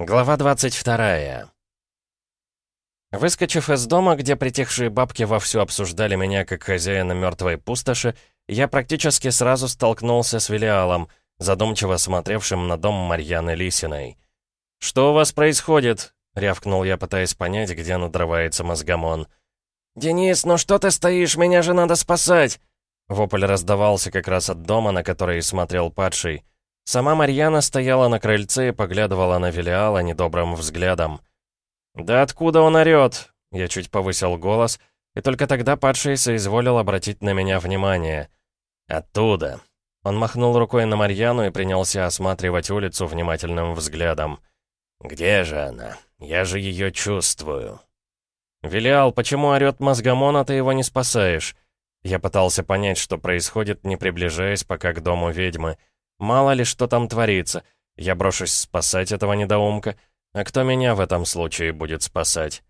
Глава 22 Выскочив из дома, где притихшие бабки вовсю обсуждали меня как хозяина мертвой пустоши, я практически сразу столкнулся с Велиалом, задумчиво смотревшим на дом Марьяны Лисиной. «Что у вас происходит?» — рявкнул я, пытаясь понять, где надрывается мозгомон. «Денис, ну что ты стоишь? Меня же надо спасать!» Вопль раздавался как раз от дома, на который смотрел падший. Сама Марьяна стояла на крыльце и поглядывала на Велиала недобрым взглядом. «Да откуда он орёт?» Я чуть повысил голос, и только тогда падший соизволил обратить на меня внимание. «Оттуда». Он махнул рукой на Марьяну и принялся осматривать улицу внимательным взглядом. «Где же она? Я же ее чувствую». «Велиал, почему орёт мозгомон, а ты его не спасаешь?» Я пытался понять, что происходит, не приближаясь пока к дому ведьмы. Мало ли, что там творится. Я брошусь спасать этого недоумка. А кто меня в этом случае будет спасать?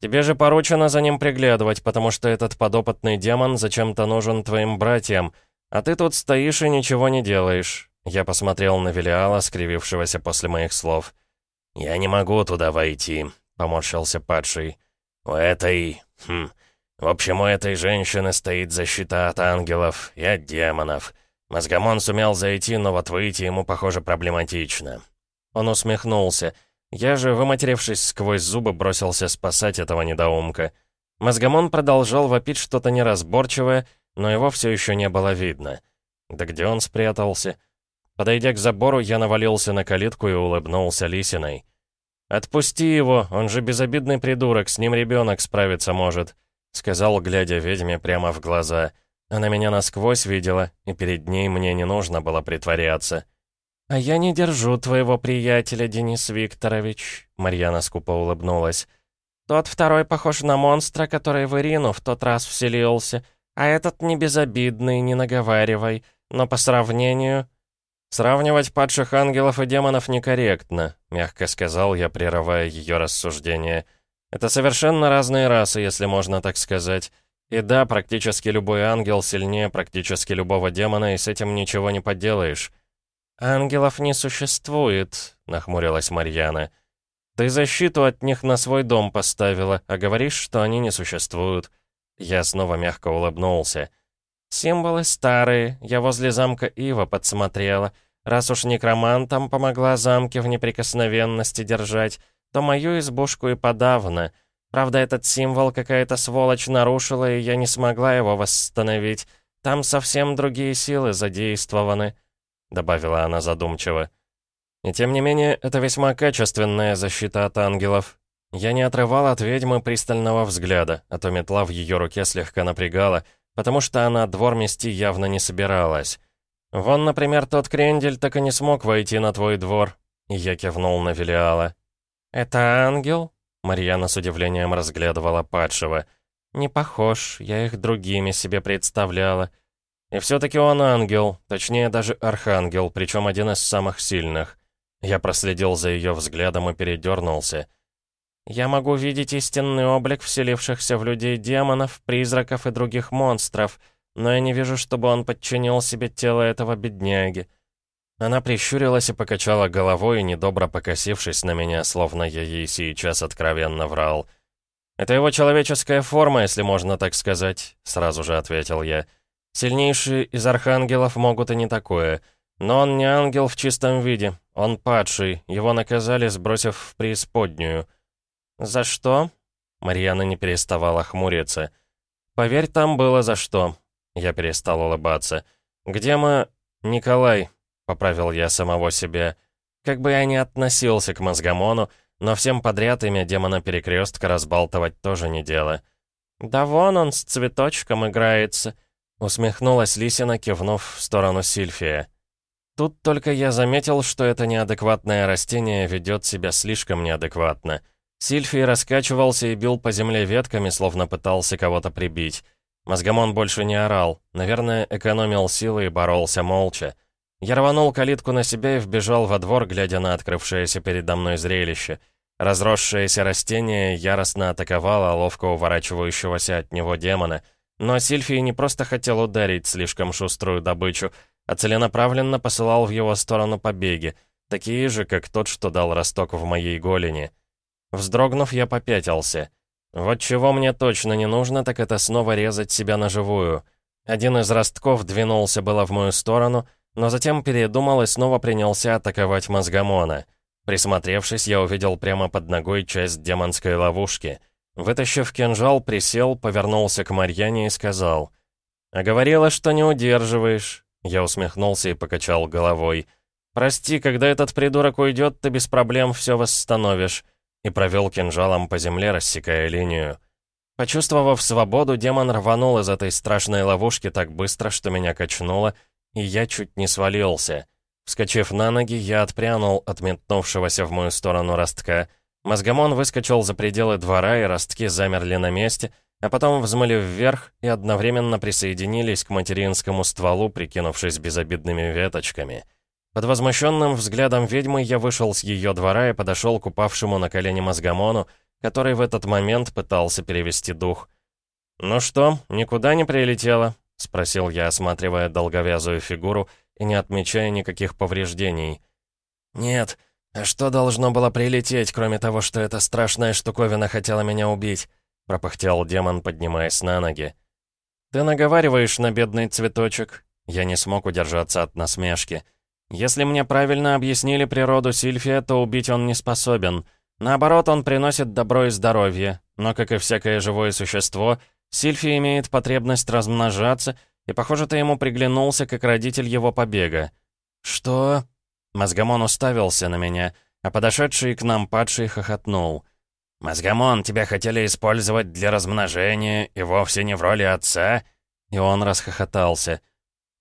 Тебе же поручено за ним приглядывать, потому что этот подопытный демон зачем-то нужен твоим братьям, а ты тут стоишь и ничего не делаешь. Я посмотрел на Велиала, скривившегося после моих слов. «Я не могу туда войти», — поморщился падший. «У этой... Хм... В общем, у этой женщины стоит защита от ангелов и от демонов. Мозгомон сумел зайти, но вот выйти ему, похоже, проблематично. Он усмехнулся. Я же, выматерившись сквозь зубы, бросился спасать этого недоумка. Мозгомон продолжал вопить что-то неразборчивое, но его все еще не было видно. Да где он спрятался? Подойдя к забору, я навалился на калитку и улыбнулся Лисиной. «Отпусти его, он же безобидный придурок, с ним ребенок справиться может», сказал, глядя ведьме прямо в глаза — она меня насквозь видела, и перед ней мне не нужно было притворяться. «А я не держу твоего приятеля, Денис Викторович», — Марьяна скупо улыбнулась. «Тот второй похож на монстра, который в Ирину в тот раз вселился, а этот не безобидный, не наговаривай, но по сравнению...» «Сравнивать падших ангелов и демонов некорректно», — мягко сказал я, прерывая ее рассуждение. «Это совершенно разные расы, если можно так сказать. И да, практически любой ангел сильнее практически любого демона, и с этим ничего не поделаешь. «Ангелов не существует», — нахмурилась Марьяна. «Ты защиту от них на свой дом поставила, а говоришь, что они не существуют». Я снова мягко улыбнулся. «Символы старые, я возле замка Ива подсмотрела. Раз уж некромантам помогла замки в неприкосновенности держать, то мою избушку и подавно». Правда, этот символ какая-то сволочь нарушила, и я не смогла его восстановить. Там совсем другие силы задействованы», — добавила она задумчиво. «И тем не менее, это весьма качественная защита от ангелов. Я не отрывал от ведьмы пристального взгляда, а то метла в ее руке слегка напрягала, потому что она двор мести явно не собиралась. Вон, например, тот крендель так и не смог войти на твой двор». Я кивнул на Велиала. «Это ангел?» Марьяна с удивлением разглядывала падшего. «Не похож, я их другими себе представляла. И все-таки он ангел, точнее даже архангел, причем один из самых сильных». Я проследил за ее взглядом и передернулся. «Я могу видеть истинный облик вселившихся в людей демонов, призраков и других монстров, но я не вижу, чтобы он подчинил себе тело этого бедняги. Она прищурилась и покачала головой, недобро покосившись на меня, словно я ей сейчас откровенно врал. «Это его человеческая форма, если можно так сказать», — сразу же ответил я. «Сильнейшие из архангелов могут и не такое. Но он не ангел в чистом виде. Он падший. Его наказали, сбросив в преисподнюю». «За что?» Марьяна не переставала хмуриться. «Поверь, там было за что». Я перестал улыбаться. «Где мы...» «Николай, — поправил я самого себя. Как бы я ни относился к мозгомону, но всем подряд имя демона Перекрестка разбалтывать тоже не дело. «Да вон он с цветочком играется», — усмехнулась Лисина, кивнув в сторону Сильфия. Тут только я заметил, что это неадекватное растение ведет себя слишком неадекватно. Сильфий раскачивался и бил по земле ветками, словно пытался кого-то прибить. Мозгомон больше не орал, наверное, экономил силы и боролся молча. Я рванул калитку на себя и вбежал во двор, глядя на открывшееся передо мной зрелище. Разросшееся растение яростно атаковало ловко уворачивающегося от него демона. Но Сильфий не просто хотел ударить слишком шуструю добычу, а целенаправленно посылал в его сторону побеги. такие же, как тот, что дал росток в моей голени. Вздрогнув, я попятился. Вот чего мне точно не нужно, так это снова резать себя на живую. Один из ростков двинулся было в мою сторону, но затем передумал и снова принялся атаковать мозгомона. Присмотревшись, я увидел прямо под ногой часть демонской ловушки. Вытащив кинжал, присел, повернулся к Марьяне и сказал. «А говорила, что не удерживаешь». Я усмехнулся и покачал головой. «Прости, когда этот придурок уйдет, ты без проблем все восстановишь». И провел кинжалом по земле, рассекая линию. Почувствовав свободу, демон рванул из этой страшной ловушки так быстро, что меня качнуло, и я чуть не свалился. Вскочив на ноги, я отпрянул от метнувшегося в мою сторону ростка. Мозгомон выскочил за пределы двора, и ростки замерли на месте, а потом взмыли вверх и одновременно присоединились к материнскому стволу, прикинувшись безобидными веточками. Под возмущенным взглядом ведьмы я вышел с ее двора и подошел к упавшему на колени мозгомону, который в этот момент пытался перевести дух. «Ну что, никуда не прилетело?» — спросил я, осматривая долговязую фигуру и не отмечая никаких повреждений. «Нет. А что должно было прилететь, кроме того, что эта страшная штуковина хотела меня убить?» — пропыхтел демон, поднимаясь на ноги. «Ты наговариваешь на бедный цветочек». Я не смог удержаться от насмешки. «Если мне правильно объяснили природу Сильфия, то убить он не способен. Наоборот, он приносит добро и здоровье. Но, как и всякое живое существо, Сильфи имеет потребность размножаться, и, похоже, ты ему приглянулся, как родитель его побега». «Что?» Мозгомон уставился на меня, а подошедший к нам падший хохотнул. «Мозгомон, тебя хотели использовать для размножения, и вовсе не в роли отца?» И он расхохотался.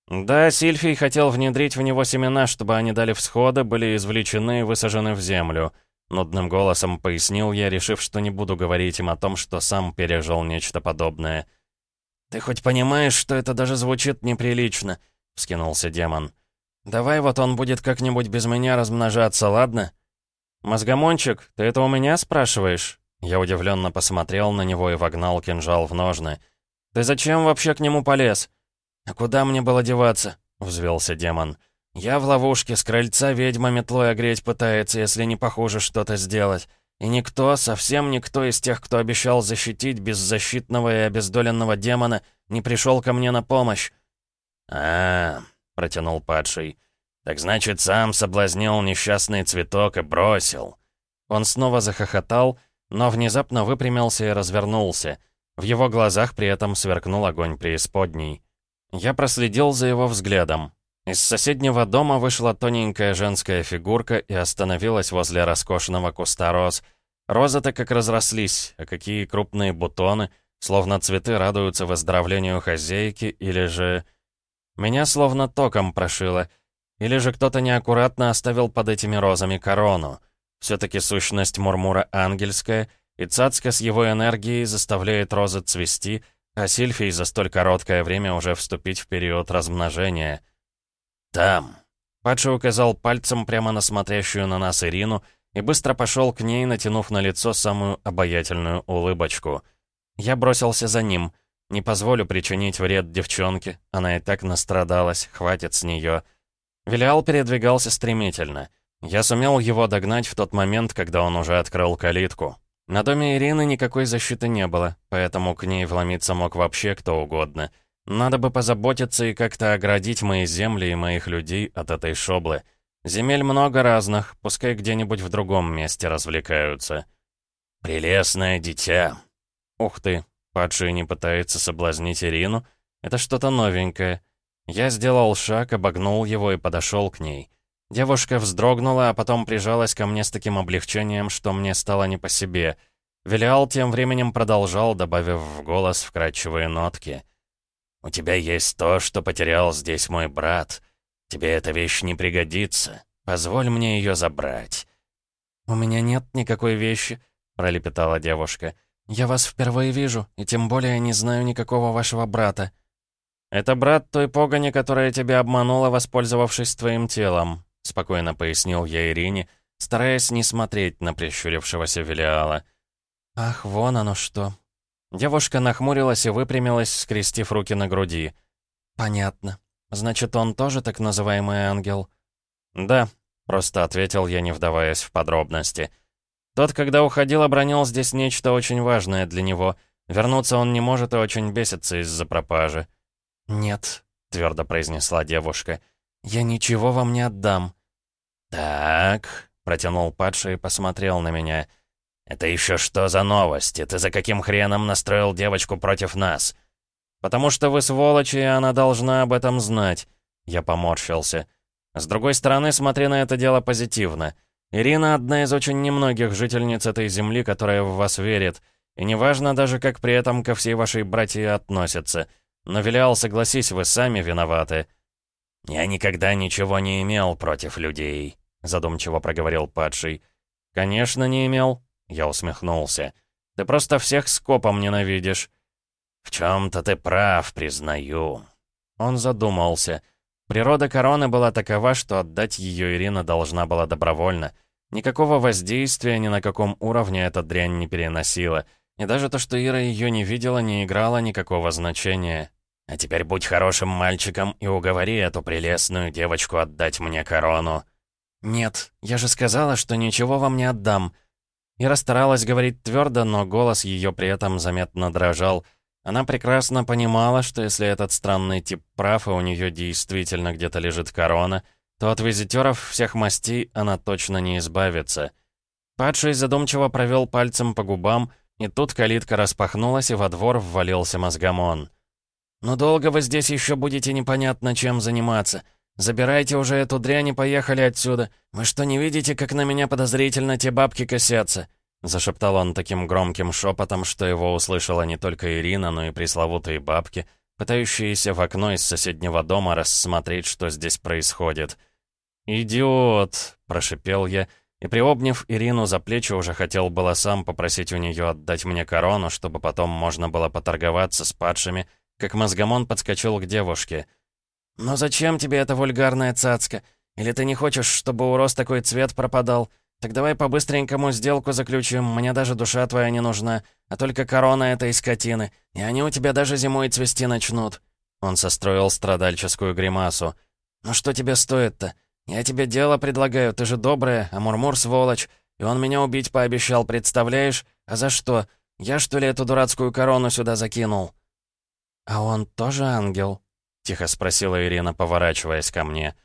«Да, Сильфий хотел внедрить в него семена, чтобы они дали всходы, были извлечены и высажены в землю». Нудным голосом пояснил я, решив, что не буду говорить им о том, что сам пережил нечто подобное. «Ты хоть понимаешь, что это даже звучит неприлично?» — вскинулся демон. «Давай вот он будет как-нибудь без меня размножаться, ладно?» «Мозгомончик, ты это у меня спрашиваешь?» Я удивленно посмотрел на него и вогнал кинжал в ножны. «Ты зачем вообще к нему полез?» «А куда мне было деваться?» — взвелся демон. «Демон». «Я в ловушке, с крыльца ведьма метлой огреть пытается, если не похоже что-то сделать. И никто, совсем никто из тех, кто обещал защитить беззащитного и обездоленного демона, не пришел ко мне на помощь». «А, -а, -а протянул падший. «Так значит, сам соблазнил несчастный цветок и бросил». Он снова захохотал, но внезапно выпрямился и развернулся. В его глазах при этом сверкнул огонь преисподней. Я проследил за его взглядом. Из соседнего дома вышла тоненькая женская фигурка и остановилась возле роскошного куста роз. Розы-то как разрослись, а какие крупные бутоны, словно цветы радуются выздоровлению хозяйки, или же... Меня словно током прошило, или же кто-то неаккуратно оставил под этими розами корону. Все-таки сущность Мурмура ангельская, и Цацка с его энергией заставляет розы цвести, а Сильфий за столь короткое время уже вступить в период размножения — «Там». Падший указал пальцем прямо на смотрящую на нас Ирину и быстро пошел к ней, натянув на лицо самую обаятельную улыбочку. Я бросился за ним. Не позволю причинить вред девчонке, она и так настрадалась, хватит с нее. Велиал передвигался стремительно. Я сумел его догнать в тот момент, когда он уже открыл калитку. На доме Ирины никакой защиты не было, поэтому к ней вломиться мог вообще кто угодно — надо бы позаботиться и как-то оградить мои земли и моих людей от этой шоблы. Земель много разных, пускай где-нибудь в другом месте развлекаются. «Прелестное дитя!» «Ух ты!» Падший не пытается соблазнить Ирину. Это что-то новенькое. Я сделал шаг, обогнул его и подошел к ней. Девушка вздрогнула, а потом прижалась ко мне с таким облегчением, что мне стало не по себе. Велиал тем временем продолжал, добавив в голос вкрадчивые нотки. «У тебя есть то, что потерял здесь мой брат. Тебе эта вещь не пригодится. Позволь мне ее забрать». «У меня нет никакой вещи», — пролепетала девушка. «Я вас впервые вижу, и тем более не знаю никакого вашего брата». «Это брат той погони, которая тебя обманула, воспользовавшись твоим телом», — спокойно пояснил я Ирине, стараясь не смотреть на прищурившегося Велиала. «Ах, вон оно что», Девушка нахмурилась и выпрямилась, скрестив руки на груди. «Понятно. Значит, он тоже так называемый ангел?» «Да», — просто ответил я, не вдаваясь в подробности. Тот, когда уходил, обронил здесь нечто очень важное для него. Вернуться он не может и очень бесится из-за пропажи. «Нет», — твердо произнесла девушка, — «я ничего вам не отдам». «Так», — протянул падший и посмотрел на меня. «Это еще что за новости? Ты за каким хреном настроил девочку против нас?» «Потому что вы сволочи, и она должна об этом знать». Я поморщился. «С другой стороны, смотри на это дело позитивно. Ирина — одна из очень немногих жительниц этой земли, которая в вас верит. И неважно даже, как при этом ко всей вашей братье относятся. Но, Велиал, согласись, вы сами виноваты». «Я никогда ничего не имел против людей», — задумчиво проговорил падший. «Конечно, не имел», — я усмехнулся. «Ты просто всех скопом ненавидишь». «В чем-то ты прав, признаю». Он задумался. Природа короны была такова, что отдать ее Ирина должна была добровольно. Никакого воздействия ни на каком уровне эта дрянь не переносила. И даже то, что Ира ее не видела, не играло никакого значения. «А теперь будь хорошим мальчиком и уговори эту прелестную девочку отдать мне корону». «Нет, я же сказала, что ничего вам не отдам». Ира старалась говорить твердо, но голос ее при этом заметно дрожал. Она прекрасно понимала, что если этот странный тип прав, и у нее действительно где-то лежит корона, то от визитеров всех мастей она точно не избавится. Падший задумчиво провел пальцем по губам, и тут калитка распахнулась, и во двор ввалился мозгомон. «Ну долго вы здесь еще будете непонятно чем заниматься? Забирайте уже эту дрянь и поехали отсюда. Вы что, не видите, как на меня подозрительно те бабки косятся?» Зашептал он таким громким шепотом, что его услышала не только Ирина, но и пресловутые бабки, пытающиеся в окно из соседнего дома рассмотреть, что здесь происходит. «Идиот!» — прошипел я, и, приобняв Ирину за плечи, уже хотел было сам попросить у нее отдать мне корону, чтобы потом можно было поторговаться с падшими, как мозгомон подскочил к девушке. «Но зачем тебе эта вульгарная цацка? Или ты не хочешь, чтобы у роз такой цвет пропадал?» «Так давай по-быстренькому сделку заключим, мне даже душа твоя не нужна, а только корона этой скотины, и они у тебя даже зимой цвести начнут». Он состроил страдальческую гримасу. «Ну что тебе стоит-то? Я тебе дело предлагаю, ты же добрая, а Мурмур сволочь, и он меня убить пообещал, представляешь? А за что? Я что ли эту дурацкую корону сюда закинул?» «А он тоже ангел?» — тихо спросила Ирина, поворачиваясь ко мне.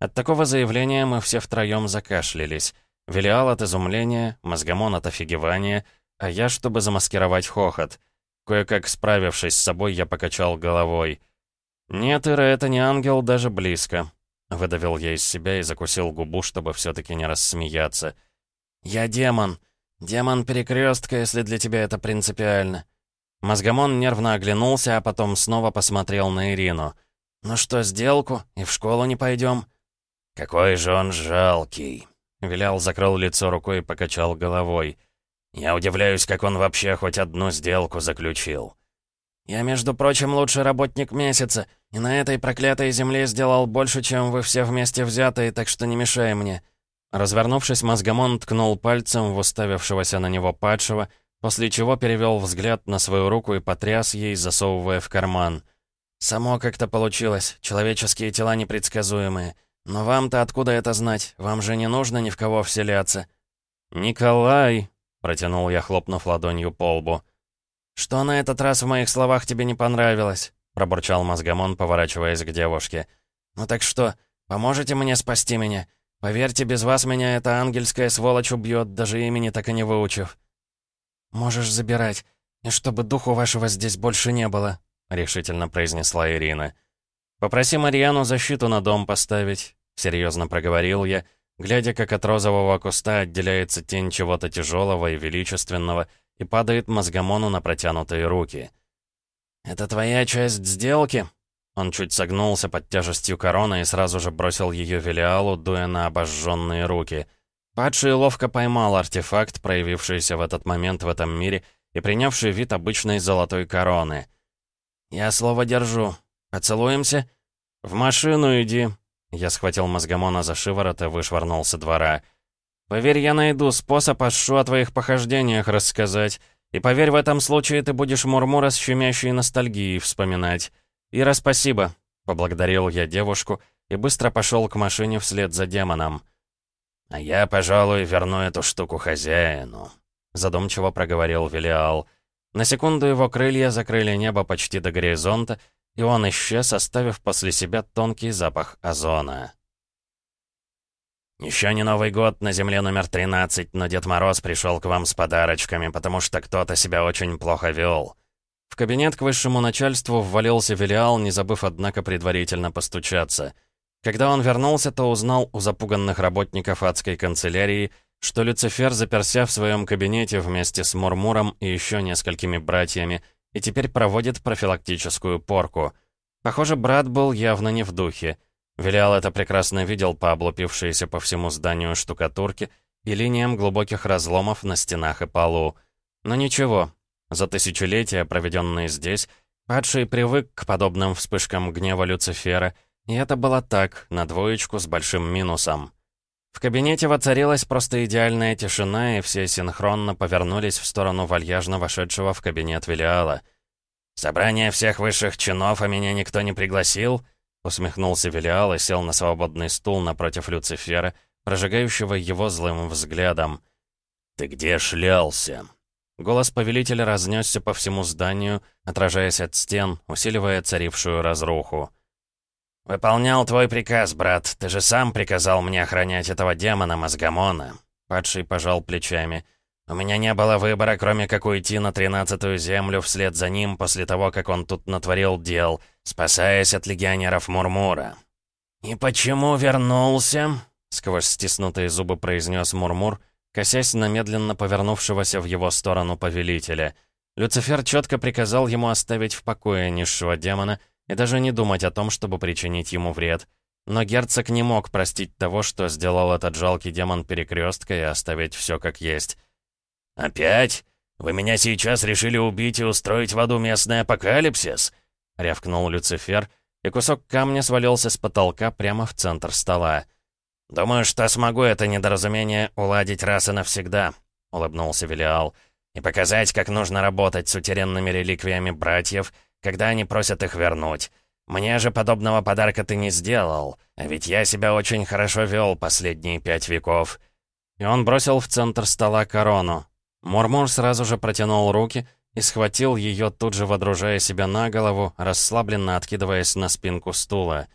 От такого заявления мы все втроем закашлялись. Велиал от изумления, мозгомон от офигевания, а я, чтобы замаскировать хохот. Кое-как справившись с собой, я покачал головой. «Нет, Ира, это не ангел даже близко», — выдавил я из себя и закусил губу, чтобы все-таки не рассмеяться. «Я демон. Демон перекрестка, если для тебя это принципиально». Мозгомон нервно оглянулся, а потом снова посмотрел на Ирину. «Ну что, сделку? И в школу не пойдем?» «Какой же он жалкий!» Вилял закрыл лицо рукой и покачал головой. «Я удивляюсь, как он вообще хоть одну сделку заключил». «Я, между прочим, лучший работник месяца, и на этой проклятой земле сделал больше, чем вы все вместе взятые, так что не мешай мне». Развернувшись, мозгомон ткнул пальцем в уставившегося на него падшего, после чего перевел взгляд на свою руку и потряс ей, засовывая в карман. «Само как-то получилось. Человеческие тела непредсказуемые. «Но вам-то откуда это знать? Вам же не нужно ни в кого вселяться». «Николай!» — протянул я, хлопнув ладонью по лбу. «Что на этот раз в моих словах тебе не понравилось?» — пробурчал мозгомон, поворачиваясь к девушке. «Ну так что, поможете мне спасти меня? Поверьте, без вас меня эта ангельская сволочь убьет, даже имени так и не выучив». «Можешь забирать, и чтобы духу вашего здесь больше не было», — решительно произнесла Ирина. «Попроси Марьяну защиту на дом поставить. — серьезно проговорил я, глядя, как от розового куста отделяется тень чего-то тяжелого и величественного и падает мозгомону на протянутые руки. «Это твоя часть сделки?» Он чуть согнулся под тяжестью короны и сразу же бросил ее Велиалу, дуя на обожженные руки. Падший ловко поймал артефакт, проявившийся в этот момент в этом мире и принявший вид обычной золотой короны. «Я слово держу. Поцелуемся?» «В машину иди», я схватил мозгомона за шиворот и вышвырнул со двора. «Поверь, я найду способ Ашу о твоих похождениях рассказать. И поверь, в этом случае ты будешь Мурмура с щемящей ностальгией вспоминать. Ира, спасибо!» Поблагодарил я девушку и быстро пошел к машине вслед за демоном. «А я, пожалуй, верну эту штуку хозяину», — задумчиво проговорил Велиал. На секунду его крылья закрыли небо почти до горизонта, и он исчез, оставив после себя тонкий запах озона. «Еще не Новый год на Земле номер 13, но Дед Мороз пришел к вам с подарочками, потому что кто-то себя очень плохо вел». В кабинет к высшему начальству ввалился Велиал, не забыв, однако, предварительно постучаться — когда он вернулся, то узнал у запуганных работников адской канцелярии, что Люцифер заперся в своем кабинете вместе с Мурмуром и еще несколькими братьями, и теперь проводит профилактическую порку. Похоже, брат был явно не в духе. Велиал это прекрасно видел по облупившейся по всему зданию штукатурке и линиям глубоких разломов на стенах и полу. Но ничего, за тысячелетия, проведенные здесь, падший привык к подобным вспышкам гнева Люцифера — и это было так, на двоечку с большим минусом. В кабинете воцарилась просто идеальная тишина, и все синхронно повернулись в сторону вальяжно вошедшего в кабинет Велиала. «Собрание всех высших чинов, а меня никто не пригласил?» Усмехнулся Велиал и сел на свободный стул напротив Люцифера, прожигающего его злым взглядом. «Ты где шлялся?» Голос повелителя разнесся по всему зданию, отражаясь от стен, усиливая царившую разруху. «Выполнял твой приказ, брат. Ты же сам приказал мне охранять этого демона Мозгомона». Падший пожал плечами. «У меня не было выбора, кроме как уйти на тринадцатую землю вслед за ним после того, как он тут натворил дел, спасаясь от легионеров Мурмура». «И почему вернулся?» — сквозь стиснутые зубы произнес Мурмур, косясь на медленно повернувшегося в его сторону повелителя. Люцифер четко приказал ему оставить в покое низшего демона — и даже не думать о том, чтобы причинить ему вред. Но герцог не мог простить того, что сделал этот жалкий демон перекрестка и оставить все как есть. «Опять? Вы меня сейчас решили убить и устроить в аду местный апокалипсис?» — рявкнул Люцифер, и кусок камня свалился с потолка прямо в центр стола. «Думаю, что смогу это недоразумение уладить раз и навсегда», — улыбнулся Велиал, «и показать, как нужно работать с утерянными реликвиями братьев — когда они просят их вернуть. Мне же подобного подарка ты не сделал, а ведь я себя очень хорошо вел последние пять веков». И он бросил в центр стола корону. Мурмур сразу же протянул руки и схватил ее, тут же водружая себя на голову, расслабленно откидываясь на спинку стула.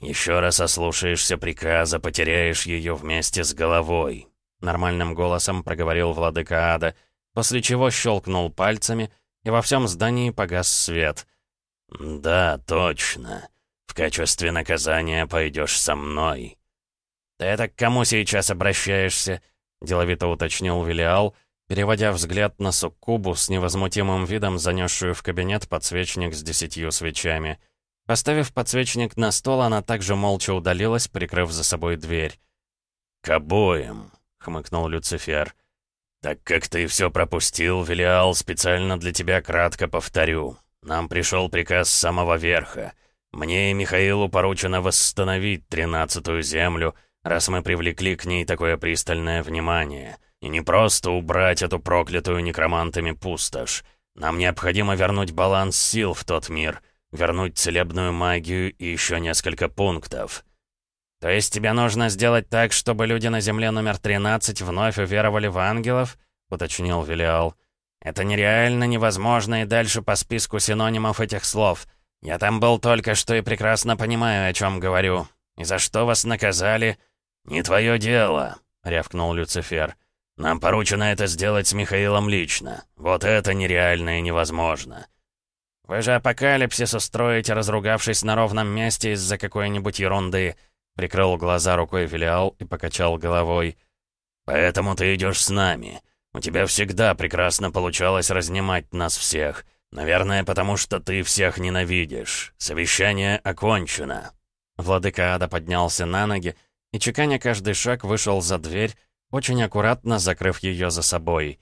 «Еще раз ослушаешься приказа, потеряешь ее вместе с головой», — нормальным голосом проговорил владыка ада, после чего щелкнул пальцами — и во всем здании погас свет. «Да, точно. В качестве наказания пойдешь со мной». «Ты это к кому сейчас обращаешься?» — деловито уточнил Велиал, переводя взгляд на суккубу с невозмутимым видом, занесшую в кабинет подсвечник с десятью свечами. Поставив подсвечник на стол, она также молча удалилась, прикрыв за собой дверь. «К обоим», — хмыкнул Люцифер. «Так как ты все пропустил, Велиал, специально для тебя кратко повторю. Нам пришел приказ с самого верха. Мне и Михаилу поручено восстановить тринадцатую землю, раз мы привлекли к ней такое пристальное внимание. И не просто убрать эту проклятую некромантами пустошь. Нам необходимо вернуть баланс сил в тот мир, вернуть целебную магию и еще несколько пунктов». «То есть тебе нужно сделать так, чтобы люди на Земле номер 13 вновь уверовали в ангелов?» — уточнил Велиал. «Это нереально, невозможно и дальше по списку синонимов этих слов. Я там был только что и прекрасно понимаю, о чем говорю. И за что вас наказали?» «Не твое дело», — рявкнул Люцифер. «Нам поручено это сделать с Михаилом лично. Вот это нереально и невозможно». «Вы же апокалипсис устроите, разругавшись на ровном месте из-за какой-нибудь ерунды», Прикрыл глаза рукой филиал и покачал головой. «Поэтому ты идешь с нами. У тебя всегда прекрасно получалось разнимать нас всех. Наверное, потому что ты всех ненавидишь. Совещание окончено». Владыка Ада поднялся на ноги и, чеканя каждый шаг, вышел за дверь, очень аккуратно закрыв ее за собой.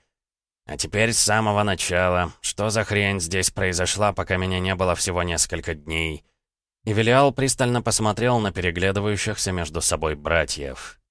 «А теперь с самого начала. Что за хрень здесь произошла, пока меня не было всего несколько дней?» И пристально посмотрел на переглядывающихся между собой братьев.